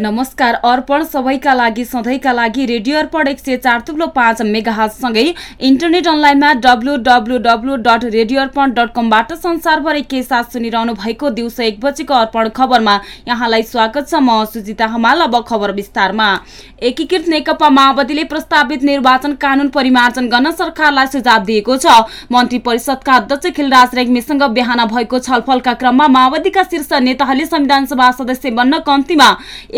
नमस्कार अर्पण सबैका लागि सधैँका लागि रेडियो अर्पण एक सय चार थुप्लो पाँच मेगाहातसँगै इन्टरनेट अनलाइनमा W W W dot radio Arpan dot कमबाट संसारभरि के साथ सुनिरहनु भएको दिउँसो एक बजेको अर्पण खबरमा यहाँलाई स्वागत छ म सुजिता हमाल अब खबर विस्तारमा। एकीकृत नेकपा माओवादीले प्रस्तावित निर्वाचन कानून परिमार्जन गर्न सरकारलाई सुझाव दिएको छ। मन्त्री परिषदका अध्यक्ष खिलराज रेग्मीसँग बिहान भएको छलफलका क्रममा माओवादीका शीर्ष नेताहरूले संविधान सभा सदस्य बन्न कम्तीमा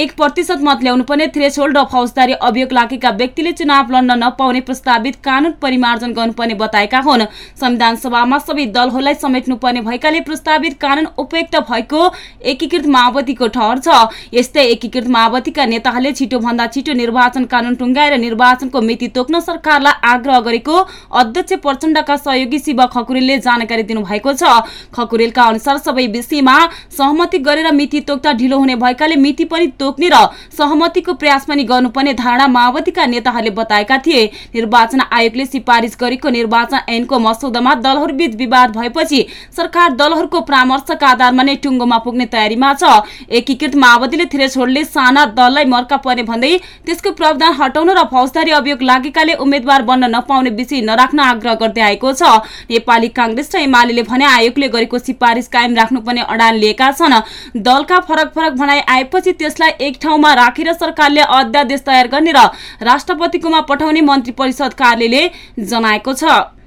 एक प्रतिशत मत ल्याउनु पर्ने थ्रेसोल्ड र फौजदारी अभियोग लागेका व्यक्तिले चुनाव लड्न नपाउने प्रस्तावित कानून परिमार्जन गर्नुपर्ने बताएका हुन्। संविधान सभामा सबै दलहरूलाई समेट्नुपर्ने भएकाले प्रस्तावित कानून उपयुक्त भएको एकीकृत माओवादीको ठहर छ। यस्तै एकीकृत माओवादीका नेताहरूले छिटोभन्दा छिटो निर्वाचन कानून टुङ्गाएर निर्वाचनको मिति तोक्न सरकारलाई आग्रह गरेको अध्यक्ष प्रचण्डका सहयोगी शिव खकुरेलले जानकारी दिनुभएको छ। खकुरेलका अनुसार सबै विषयमा सहमति गरेर मिति तोक्दा ढिलो हुने भएकाले मिति पनि तोक्ने र सहमतिको प्रयास पनि गर्नुपर्ने धारणा माओवादीका नेताहरूले बताएका थिए। निर्वाचन आयोगले सिफारिस गरेको निर्वाचन ऐनको मसौदामा दलहरूबीच विवाद भएपछि सरकार दलहरूको परामर्शका आधारमा नै टुङ्गोमा पुग्ने तयारीमा छ। एकीकृत माओवादीले थ्रेसोल्डले साना दललाई मर्का पर्ने भन्दै त्यसको प्रावधान हटाउन र फौजदारी अभियोग लागेकाले उम्मेद्वार बन्न नपाउने विषय नराख्न आग्रह गर्दै आएको छ। नेपाली काङ्ग्रेस र एमाले भने आयोगले गरेको सिफारिस कायम राख्नुपर्ने अडान लिएका छन्। दलका फरक फरक भनाइ आएपछि त्यसलाई एक ठाउँमा राखेर सरकारले अध्यादेश तयार गर्ने र राष्ट्रपतिकोमा पठाउने मन्त्री परिषद कार्यालयले जनाएको छ।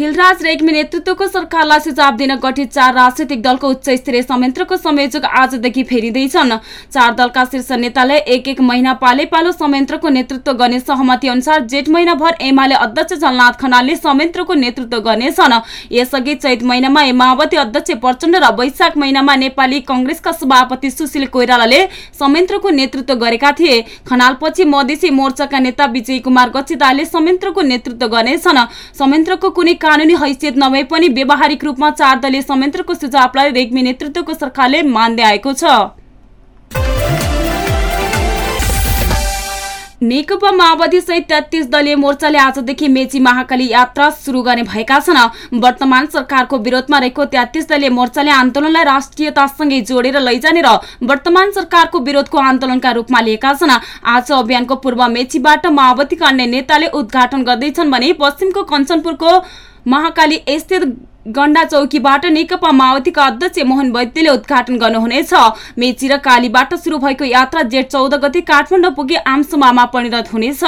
खिलराज रेग्मी नेतृत्वको सरकारलाई सुझाव दिन गठित चार राजनैतिक दलको उच्च स्तरीय संयन्त्रको संयोजक आजदेखि फेरिँदैछन्। चार दलका शीर्ष नेताले एक एक महिना पाले पालो संयन्त्रको नेतृत्व गर्ने सहमति अनुसार जेठ महिनाभर एमाले अध्यक्ष झलनाथ खनालले संयन्त्रको नेतृत्व गर्नेछन्। यसअघि चैत महिनामा माओवादी अध्यक्ष प्रचण्ड र वैशाख महिनामा नेपाली कंग्रेसका सभापति सुशील कोइरालाले संयन्त्रको नेतृत्व गरेका थिए। खनालपछि मधेसी मोर्चाका नेता विजय कुमार गच्छिदारले संयन्त्रको नेतृत्व गर्नेछन्। संयन्त्रको कुनै कानूनी हैसियत नभए पनि व्यावहारिक रूपमा चार दलीय संयन्त्रको सुझावलाई रेग्मी नेतृत्वको सरकारले मान्दै आएको छ। नेकपा माओवादी सहित तेत्तिस दलीय मोर्चाले आजदेखि मेची महाकाली यात्रा सुरु गर्ने भएका छन्। वर्तमान सरकारको विरोधमा रहेको तेत्तिस दलीय मोर्चाले आन्दोलनलाई राष्ट्रियतासँगै जोडेर लैजाने र वर्तमान सरकारको विरोधको आन्दोलनका रूपमा लिएका छन्। आज अभियानको पूर्व मेचीबाट माओवादीका अन्य नेताले उद्घाटन गर्दैछन् भने पश्चिमको कञ्चनपुरको महाकाली स्थित गण्डा चौकीबाट नेकपा माओवादीका अध्यक्ष मोहन वैद्यले उद्घाटन गर्नुहुनेछ। मेची र कालीबाट सुरु भएको यात्रा जेठ चौध गते काठमाडौँ पुगे आमसभामा परिणत हुनेछ।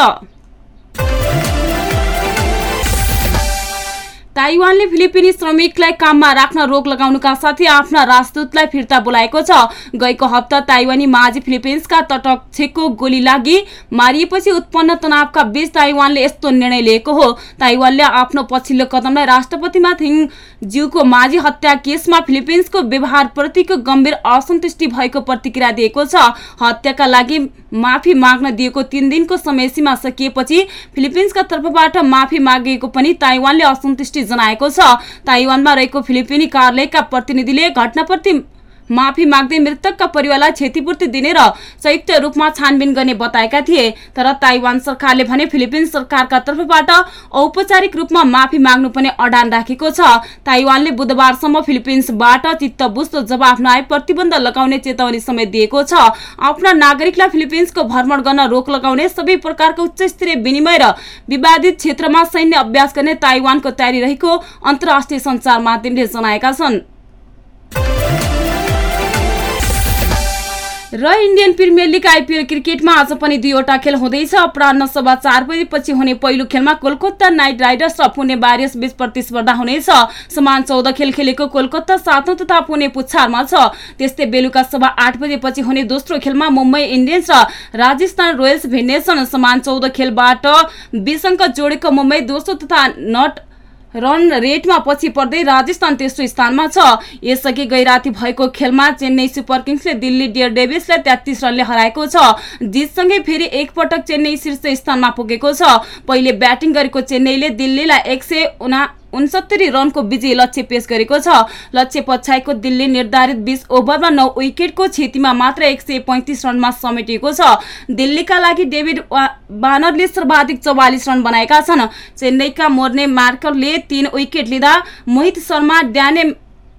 ताइवानले फिलिपिनी श्रमिकलाई काममा राख्न रोक लगाउनुका साथै आफ्ना राजदूतलाई फिर्ता बोलाएको छ। गएको हप्ता ताइवानी माझी फिलिपिन्सका तटक्षको गोली लागि मारिएपछि उत्पन्न तनावका बीच ताइवानले यस्तो निर्णय लिएको हो। ताइवानले आफ्नो पछिल्लो कदमलाई राष्ट्रपतिमा थिङ ज्यूको माझी हत्या केसमा फिलिपिन्सको व्यवहारप्रतिको गम्भीर असन्तुष्टि भएको प्रतिक्रिया दिएको छ। हत्याका लागि माफी माग्न दिएको तीन दिनको समय सीमा सकिएपछि फिलिपिन्सका तर्फबाट माफी मागिएको पनि ताइवानले असन्तुष्टि जनाएको छ। ताइवानमा रहेको फिलिपिनी कार्यालयका प्रतिनिधिले घटनाप्रति माफी माग्दै मृतकका परिवारलाई क्षतिपूर्ति दिने र संयुक्त रूपमा छानबिन गर्ने बताएका थिए। तर ताइवान सरकारले भने फिलिपिन्स सरकारका तर्फबाट औपचारिक रूपमा माफी माग्नुपर्ने अडान राखेको छ। ताइवानले बुधबारसम्म फिलिपिन्सबाट चित्त बुझ्दो जवाफ नआए प्रतिबन्ध लगाउने चेतावनी समेत दिएको छ। आफ्ना नागरिकलाई फिलिपिन्सको भ्रमण गर्न रोक लगाउने सबै प्रकारको उच्च स्तरीय विनिमय र विवादित क्षेत्रमा सैन्य अभ्यास गर्ने ताइवानको तयारी रहेको अन्तर्राष्ट्रिय सञ्चार माध्यमले जनाएका छन्। र इन्डियन प्रिमियर लिग आइपिएल क्रिकेटमा आज पनि दुईवटा खेल हुँदैछ। अपराह सभा चार बजेपछि हुने पहिलो खेलमा कोलकाता नाइट राइडर्स र पुणे वारियर्स बीच प्रतिस्पर्धा हुनेछ। समान चौध खेल खेलेको कोलकाता सातौं तथा पुणे पुच्छारमा छ। त्यस्तै बेलुका सभा आठ बजेपछि हुने दोस्रो खेलमा मुम्बई इन्डियन्स र राजस्थान रोयल्स भिड्नेछन् समान चौध खेलबाट अङ्क जोडेको मुम्बई दोस्रो तथा नट रन रेटमा पछि पर्दै राजस्थान तेस्रो स्थानमा छ। यसअघि गैराती भएको खेलमा चेन्नई सुपर किङ्सले दिल्ली डियर डेभिसलाई तेत्तिस रनले हराएको छ। जितसँगै फेरि एकपटक चेन्नई शीर्ष स्थानमा पुगेको छ। पहिले ब्याटिङ गरेको चेन्नईले दिल्लीलाई एक सय उनसत्तरी रनको विजय लक्ष्य पेश गरेको छ। लक्ष्य पछ्याएको दिल्ली निर्धारित बिस ओभरमा नौ विकेटको क्षतिमा मात्र एक सय पैँतिस रनमा समेटिएको छ। दिल्लीका लागि डेभिड बानरले सर्वाधिक चौवालिस रन बनाएका छन्। चेन्नईका मोर्ने मार्करले तीन विकेट लिँदा मोहित शर्मा ड्याने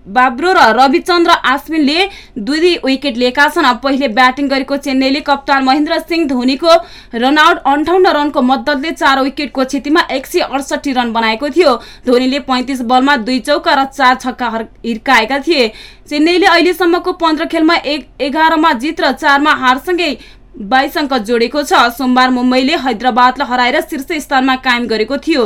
बाब्रो र रविचन्द्र आश्विनले दुई दुई विकेट लिएका छन्। पहिले ब्याटिङ गरेको चेन्नईले कप्तान महेन्द्र सिंह धोनीको रनआउट अन्ठाउन्न रनको मद्दतले चार विकेटको क्षतिमा एक रन बनाएको थियो। धोनीले पैँतिस बलमा दुई चौका र चार छक्का हिर्काएका थिए। चेन्नईले अहिलेसम्मको पन्ध्र खेलमा एक एघारमा जित र चारमा हारसँगै बाइस अङ्क जोडेको छ। सोमबार मुम्बईले हैदराबादलाई हराएर शीर्ष स्थानमा कायम गरेको थियो।